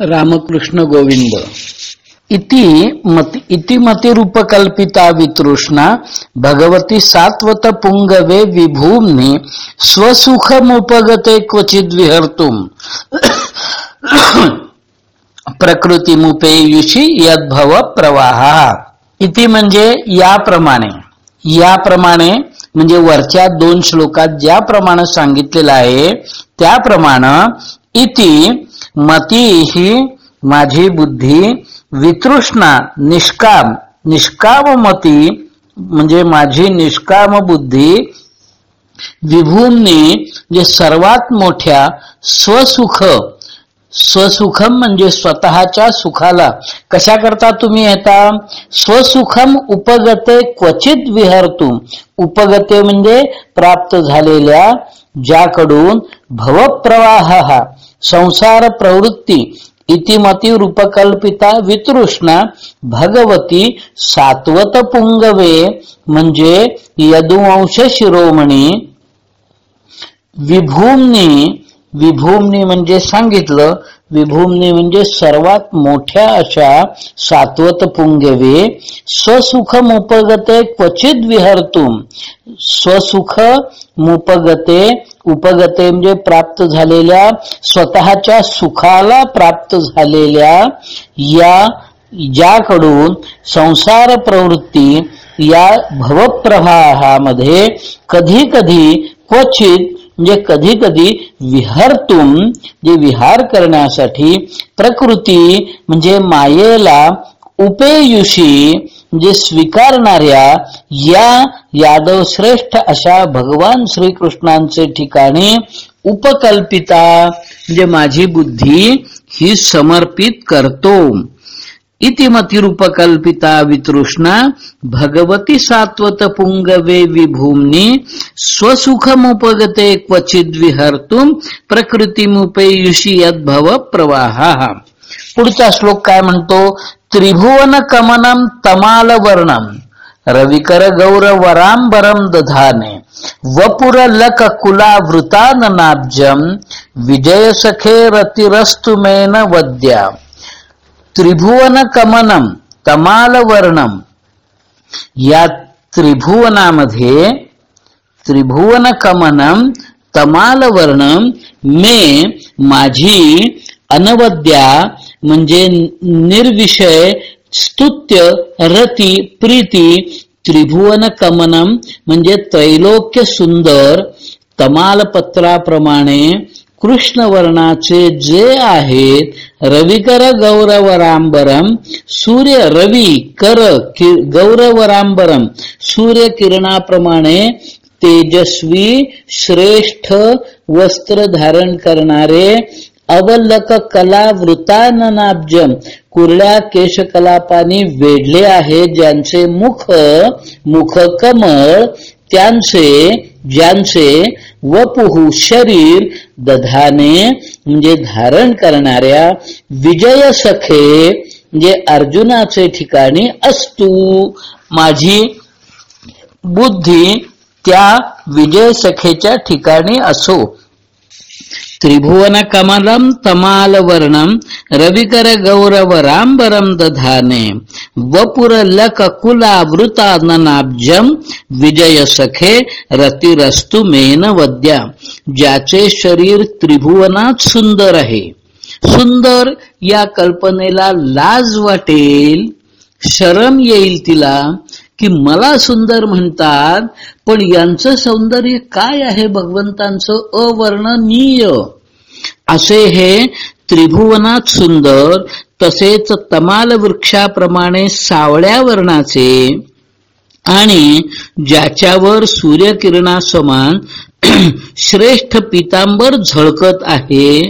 रामकृष्ण गोविंद। इति मत इति मतिरूपकल्पिता वितृष्णा भगवती सात्वत पुंगवे विभूम्नि स्वसुखमुपगते क्वचित विहर्तुम। प्रकृतीमुपेयुषी यद्भव प्रवाह। इति म्हणजे याप्रमाणे। याप्रमाणे म्हणजे वरच्या दोन श्लोकात ज्याप्रमाणे सांगितलेलं आहे त्याप्रमाणे इति मती ही माझी बुद्धी वितृष्णा निष्काम. निष्काम मती म्हणजे माझी निष्काम बुद्धी विभूंनी जे सर्वात मोठ्या स्वसुख स्वसुखम म्हणजे स्वतःच्या सुखाला. कशा करता तुम्ही येता? स्वसुखम उपगते क्वचित विहरतुम उपगते म्हणजे प्राप्त झालेल्या ज्याकडून भवप्रवाह हा संसार प्रवृत्ती इतिमती रूपकल्पिता वितृष्णा भगवती सात्वत पुंगवे. म्हणजे यदुवंश शिरोमणी विभूमनी विभूमनी म्हणजे सांगितलं विभूमनी म्हणजे सर्वात मोठ्या अशा सात्वत पुंगवे. स्वसुख मुपगते क्वचित विहरतुम. स्वसुख मुपगते उपगते म्हणजे प्राप्त झालेल्या स्वतःच्या सुखाला प्राप्त झालेल्या या ज्याकडून संसार प्रवृत्ती या भवप्रवाहामध्ये कधी कधी क्वचित म्हणजे कधी कधी विहरतून जे विहार करण्यासाठी प्रकृती म्हणजे मायेला उपेयुषी जे स्वीकारणाऱ्या या यादव श्रेष्ठ अशा भगवान श्रीकृष्णांचे ठिकाणी उपकल्पिता म्हणजे माझी बुद्धी ही समर्पित करतो. इतिमतिरूपकल्पिता वितृष्णा भगवती सात्वत पुंगवे विभूमनी स्वसुखमुपगते क्वचित विहर्तुम प्रकृतीमुपेयुषी यद्भव प्रवाह पुढचा श्लोक काय म्हणतो? त्रिभुवन कमनम तमाल वर्णम रविकर गौर वरांबरम दधाने वपुर लक कुला विजय सखे रतिरस्तुमेन वद्या। त्रिभुवन कमनम तमाल वर्णम या त्रिभुवनामध्ये त्रिभुवन कमनम तमाल वर्णम मे माझी अनवद्या म्हणजे निर्विषय स्तुत्य रती प्रीती त्रिभुवन कमनम म्हणजे त्रैलोक्य सुंदर तमालपत्राप्रमाणे कृष्ण वर्णाचे जे आहेत रविकर गौरवरांबरम सूर्य रवी कर गौरवरांबरम सूर्य किरणाप्रमाणे तेजस्वी श्रेष्ठ वस्त्र धारण करणारे अवलक कला वृताननाब्जम. कुरड्या केशकलापानी वेढले आहे ज्यांचे मुख मुख कमळ त्यांचे ज्यांचे वपुहू शरीर दधाने म्हणजे धारण करणाऱ्या विजय सखे म्हणजे अर्जुनाचे ठिकाणी असतू माझी बुद्धी त्या विजय सखेच्या ठिकाणी असो. त्रिभुवन कमलम तमाल वर्णम रविकर गौरव रांबरम दधाने वपुर लक कुला विजय सखे रतिरस्तु मेन वद्या ज्याचे शरीर त्रिभुवनात सुंदर आहे. सुंदर या कल्पनेला लाज वाटेल शरम येईल तिला की मला सुंदर म्हणतात पण यांचं सौंदर्य काय आहे भगवंतांचं? अवर्णनीय. असे हे त्रिभुवनात सुंदर तसेच तमाल वृक्षाप्रमाणे सावळ्या वर्णाचे आणि ज्याच्यावर सूर्यकिरणासमान श्रेष्ठ पितांबर झळकत आहे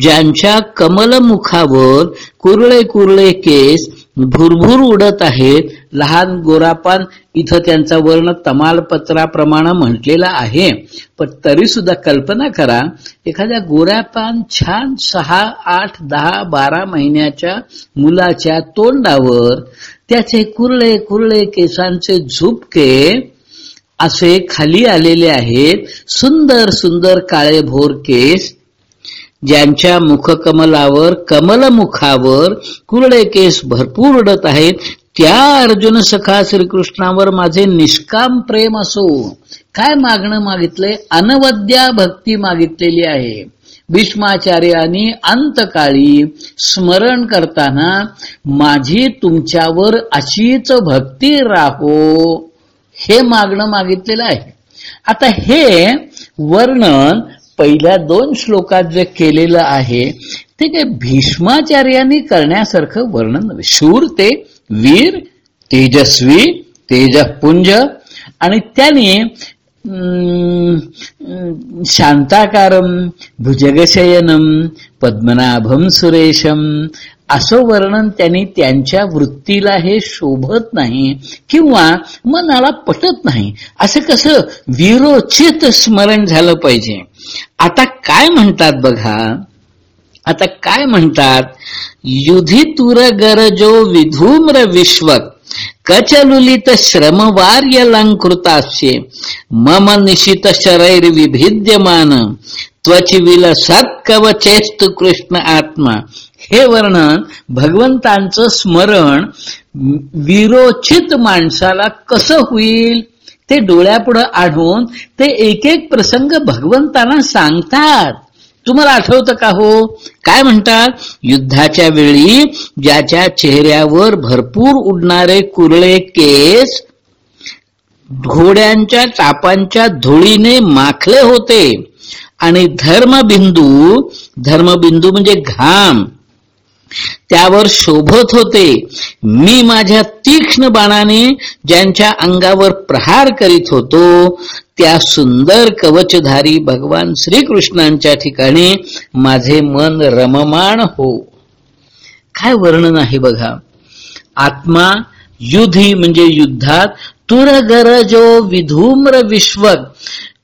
ज्यांच्या कमलमुखावर कुरळे कुरळे केस भुरभुर उडत आहेत लहान गोरापान इथं त्यांचा वर्ण तमालपत्राप्रमाणे म्हटलेला आहे. पण तरी सुद्धा कल्पना करा एखाद्या गोऱ्यापान छान सहा आठ दहा बारा महिन्याच्या मुलाच्या तोंडावर त्याचे कुरळे कुरळे केसांचे झुपके असे खाली आलेले आहेत. सुंदर सुंदर काळे भोर केस ज्यांच्या मुखकमलावर कमलमुखावर कुरडे केस भरपूर उडत आहेत त्या अर्जुन सखा श्रीकृष्णावर माझे निष्काम प्रेम असो. काय मागणं मागितलंय? अनवद्या भक्ती मागितलेली आहे. भीष्माचार्यानी अंतकाळी स्मरण करताना माझी तुमच्यावर अशीच भक्ती राहो हे मागणं मागितलेलं आहे. आता हे वर्णन पहिल्या दोन श्लोकात जे केलेलं आहे ते काय भीष्माचार्यांनी करण्यासारखं वर्णन शूर ते वीर तेजस्वी तेजपुंज आणि त्याने शांताकारम भुजगशयनम पद्मनाभम सुरेशम असं वर्णन त्यांनी त्यांच्या वृत्तीला हे शोभत नाही किंवा मनाला पटत नाही. असं कसं? विरोचित स्मरण झालं पाहिजे. आता काय म्हणतात बघा? आता काय म्हणतात? युधितुर गरजो विधूम्र विश्वक कचलुलित श्रमवार्यलंकृतास्ये मम निशित शरैर विभिद्यमान त्वचिविल सत्कवचेस्तु कृष्ण आत्मा हे वर्णन भगवंतांचं स्मरण विरोचित माणसाला कसं होईल? ते डोळ्यापुढं आढळून ते एक एक प्रसंग भगवंतांना सांगतात. तुम्हाला आठवतं का हो? काय म्हणतात? युद्धाच्या वेळी ज्याच्या चेहऱ्यावर भरपूर उडणारे कुरळे केस घोड्यांच्या चापांच्या धुळीने माखले होते. आणि धर्मबिंदू धर्मबिंदू म्हणजे घाम. त्यावर शोभत होते. मी माझ्या तीक्ष्ण बाणाने ज्यांच्या अंगावर प्रहार करीत होतो त्या सुंदर कवचधारी भगवान श्रीकृष्णांच्या ठिकाणी माझे मन रममाण हो. काय वर्णन आहे बघा? आत्मा युधी म्हणजे युद्धात तुरगर जो विधूम्र विश्वक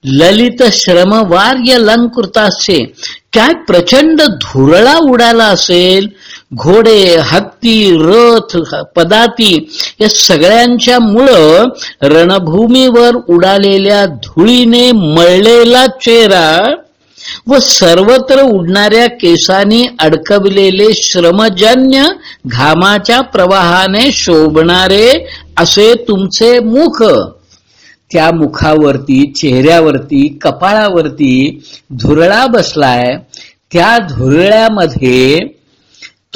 ललित श्रमवार्य लंकृतासे काय प्रचंड धुरळा उडाला असेल घोडे हत्ती रथ पदाती या सगळ्यांच्या मुळं रणभूमीवर उडालेल्या धुळीने मळलेला चेहरा व सर्वत्र उडणाऱ्या केसांनी अडकविलेले श्रमजन्य घामाच्या प्रवाहाने शोभणारे असे तुमचे मुख. त्या मुखावरती चेहऱ्यावरती कपाळावरती धुरळा बसलाय. त्या धुरळ्यामध्ये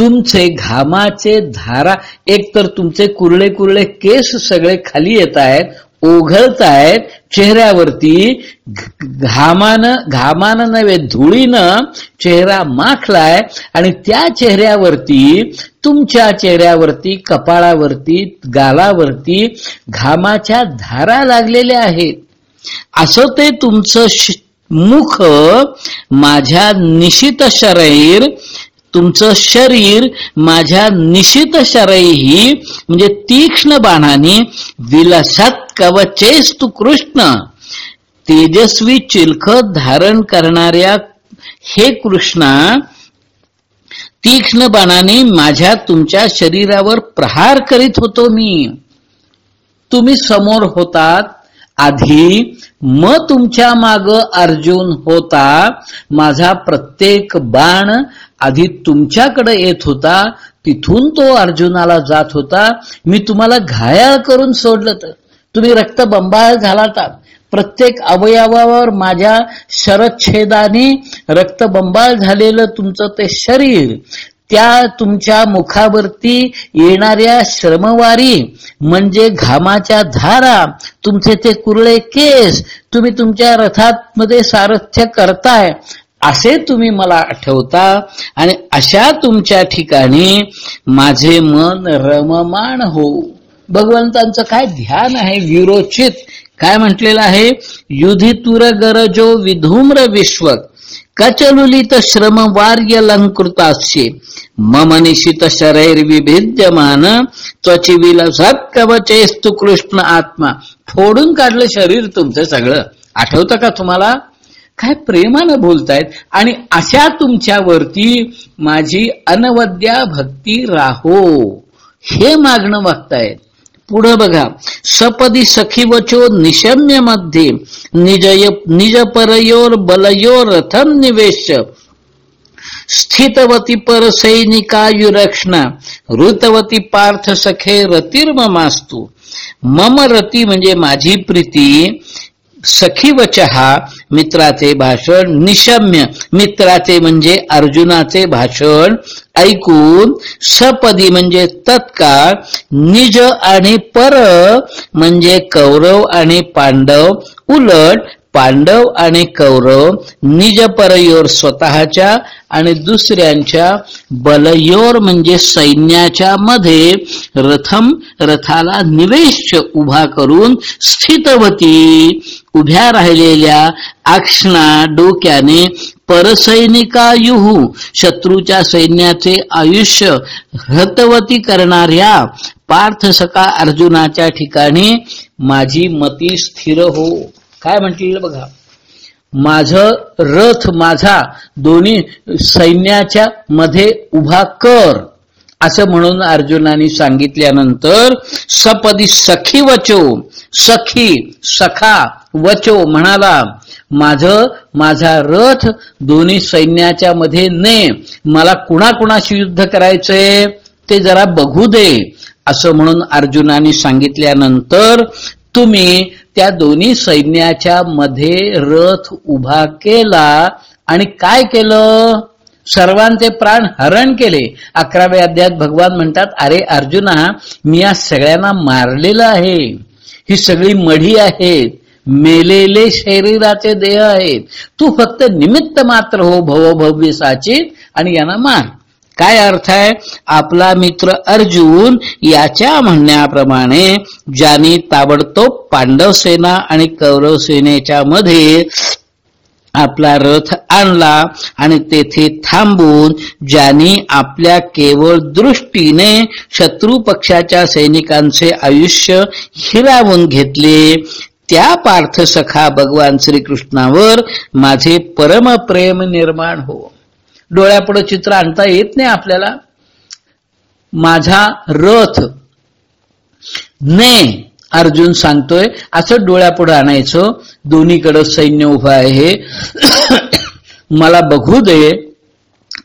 तुमचे घामाचे धारा एक तर तुमचे कुरळे कुरळे केस सगळे खाली येत आहेत ओघळत आहेत चेहऱ्यावरती घामानं घामानं नव्हे धुळीनं चेहरा माखलाय आणि त्या चेहऱ्यावरती तुमच्या चेहऱ्यावरती कपाळावरती गालावरती घामाच्या धारा लागलेल्या आहेत. असं ते तुमचं मुख माझ्या निशित शरीर तुमचं शरीर माझ्या निशित शरईही म्हणजे तीक्ष्ण बाणाने विलसत कवचेस तू कृष्ण. तेजस्वी चिलख धारण करणाऱ्या हे कृष्णा तीक्ष्ण बाणाने माझ्या तुमच्या शरीरावर प्रहार करीत होतो मी. तुम्ही समोर होतात आधी म तुमच्या माग अर्जुन होता माझा प्रत्येक बाण आधी तुमच्याकडे येत होता तिथून तो अर्जुनाला जात होता. मी तुम्हाला घायाळ करून सोडलं तर. तुम्ही रक्तबंबाळ झालात. प्रत्येक अवयवावर माझ्या शरच्छेदाने रक्तबंबाळ झालेलं तुमचं ते शरीर त्या तुमच्या मुखावरती येणाऱ्या श्रमवारी म्हणजे घामाच्या धारा तुमचे ते कुरळे केस तुम्ही तुमच्या रथात मध्ये सारथ्य करताय. असे तुम्ही मला आठवता आणि अशा तुमच्या ठिकाणी माझे मन रममाण हो. भगवंतांचं काय ध्यान आहे? विरोचित. काय म्हटलेलं आहे? युधी तुर गरजो विधूम्र विश्व कचलुलित श्रम वार्य लंकृतास्ये. मम निशित शरीर विभिद्यमान. त्वची विलसत कवचेस्तु कृष्ण आत्मा. फोडून काढलं शरीर तुमचं सगळं. आठवतं का तुम्हाला? काय प्रेमानं बोलतायत? आणि अशा तुमच्यावरती माझी अनवद्या भक्ती राहो. हे मागणं मागतायत पुढं बघा. सपदी सखीवचो निशम्यमध्ये निज निज परयोर बलयोर रथम निवेश. स्थितवती परसैनिकायुरक्षण ऋतवती पार्थ सखे रतिर्ममास्तू. मम रती म्हणजे माझी प्रीती. सखीवचहा मित्राचे भाषण निशम्य. मित्राचे म्हणजे अर्जुनाचे भाषण ऐकून सपदी म्हणजे तत्काळ निज आणि पर म्हणजे कौरव आणि पांडव उलट पांडव आणि कौरव निज परयोर स्वतःच्या आणि दुसऱ्यांच्या बलयोर म्हणजे सैन्याच्या मध्ये रथम रथाला निवेश उभा करून स्थितवती. उभ्या राहिलेल्या आक्षणा डोक्याने परसैनिकायुहू शत्रूच्या सैन्याचे आयुष्य हतवती करणाऱ्या पार्थसका अर्जुनाच्या ठिकाणी माझी मती स्थिर हो. काय म्हटलेलं बघा? माझ रथ माझा दोन्ही सैन्याच्या मध्ये उभा कर. असं म्हणून अर्जुनाने सांगितल्यानंतर सपदी सखी वचो सखी सखा वचो म्हणाला माझ माझा रथ दोन्ही सैन्याच्या मध्ये ने मला कुणाकुणाशी युद्ध करायचंय ते जरा बघू दे. असं म्हणून अर्जुनाने सांगितल्यानंतर तुम्ही त्या दोन्ही सैन्याच्या मध्ये रथ उभा केला आणि काय केलं? सर्वांचे प्राण हरण केले. अकराव्या अध्यात भगवान म्हणतात अरे अर्जुना मी या सगळ्यांना मारलेलं आहे. ही सगळी मढी आहेत मेलेले शरीराचे देह आहेत. तू फक्त निमित्त मात्र हो भव भव्य साचित आणि यांना मार. काय अर्थ आहे? आपला मित्र अर्जुन याच्या म्हणण्याप्रमाणे ज्याने ताबडतोब पांडव सेना आणि कौरव सेनेच्या मध्ये आपला रथ आणला आणि तेथे थांबून ज्यांनी आपल्या केवळ दृष्टीने शत्रू पक्षाच्या सैनिकांचे आयुष्य हिरावून घेतले. त्या पार्थ सखा भगवान श्रीकृष्णावर माझे परमप्रेम निर्माण हो. डोळ्यापुढे चित्र आणता येत नाही आपल्याला. माझा रथ ने अर्जुन सांगतोय असं डोळ्यापुढे आणायचं. दोन्हीकडे सैन्य उभं आहे. मला बघू दे.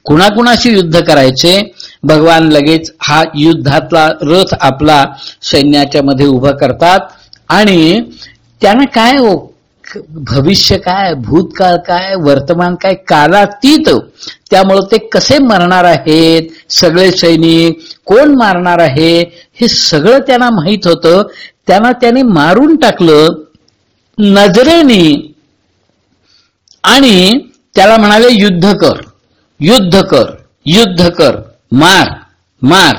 कुणाकुणाशी युद्ध करायचे? भगवान लगेच हा युद्धातला रथ आपला सैन्याच्या मध्ये उभा करतात. आणि त्यानं काय हो भविष्य काय भूतकाळ काय वर्तमान काय कालातीत त्यामुळं ते कसे मरणार आहेत सगळे सैनिक कोण मारणार आहे हे सगळं त्यांना माहीत होतं. त्यांना त्याने मारून टाकलं नजरेने. आणि त्याला म्हणाले युद्ध कर युद्ध कर युद्ध कर मार मार.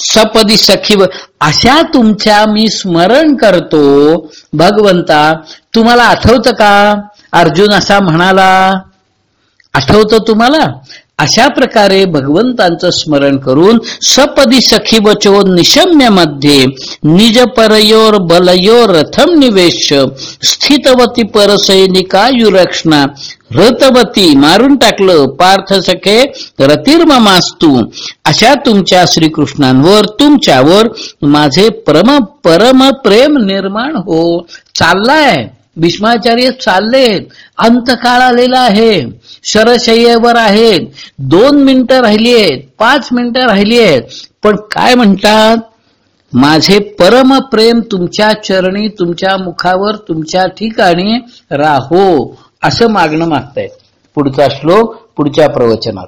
सपदी सखीव अशा तुमच्या मी स्मरण करतो. भगवंता तुम्हाला आठवतं का? अर्जुन असा म्हणाला आठवतं तुम्हाला? अशा प्रकारे भगवंतांचं स्मरण करून सपदी सखी वचो निशम्यमध्ये निज परयोर बलयोर रथम निवेश स्थितवती परसैनिकायुरक्षणा रतवती मारून टाकलं पार्थ सखे रतिर्ममास्तू अशा तुमच्या श्रीकृष्णांवर तुमच्यावर माझे परम परम प्रेम निर्माण हो. चाललाय. भीष्माचार्य चाललेत अंतकाळ आलेला आहे. शरशय्येवर आहेत दोन मिनिटं राहिली आहेत. पाच मिनिटं राहिली आहेत. पण काय म्हणतात? माझे परम प्रेम तुमच्या चरणी तुमच्या मुखावर तुमच्या ठिकाणी राहो असं मागणं मागतायत. पुढचा श्लोक पुढच्या प्रवचनात.